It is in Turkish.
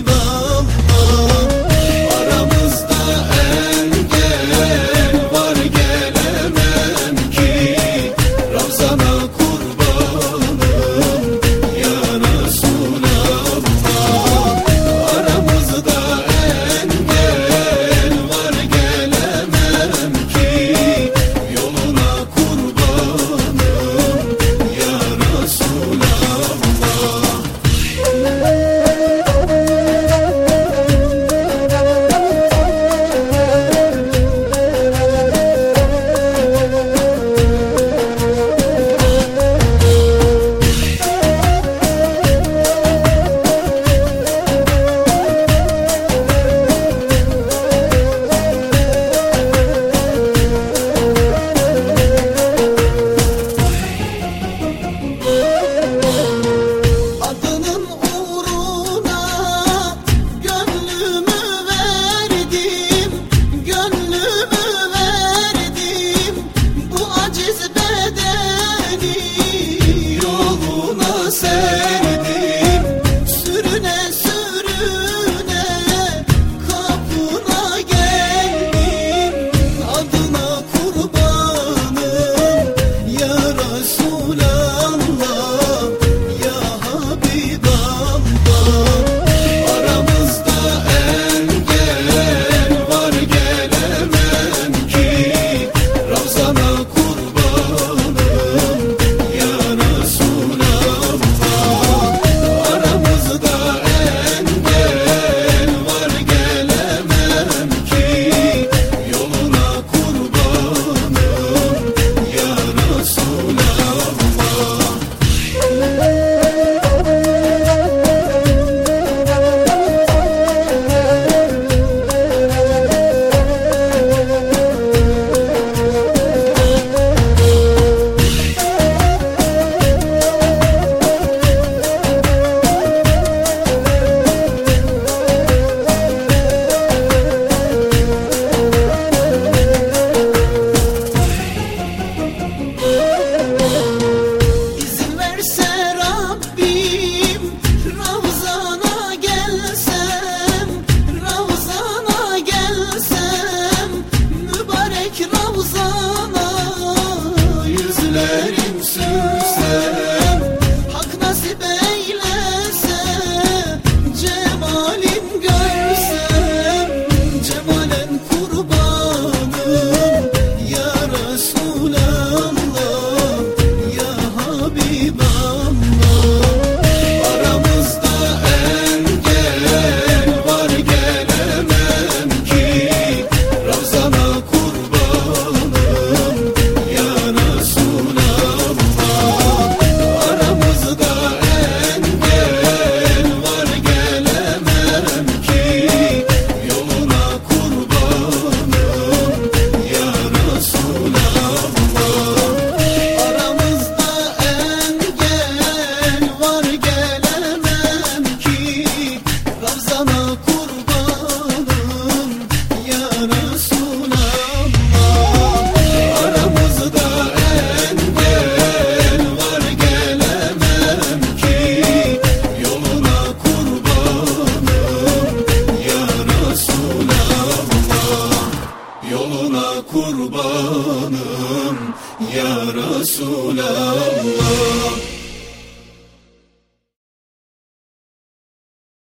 eyvah ah. Kurbanım ya Resulallah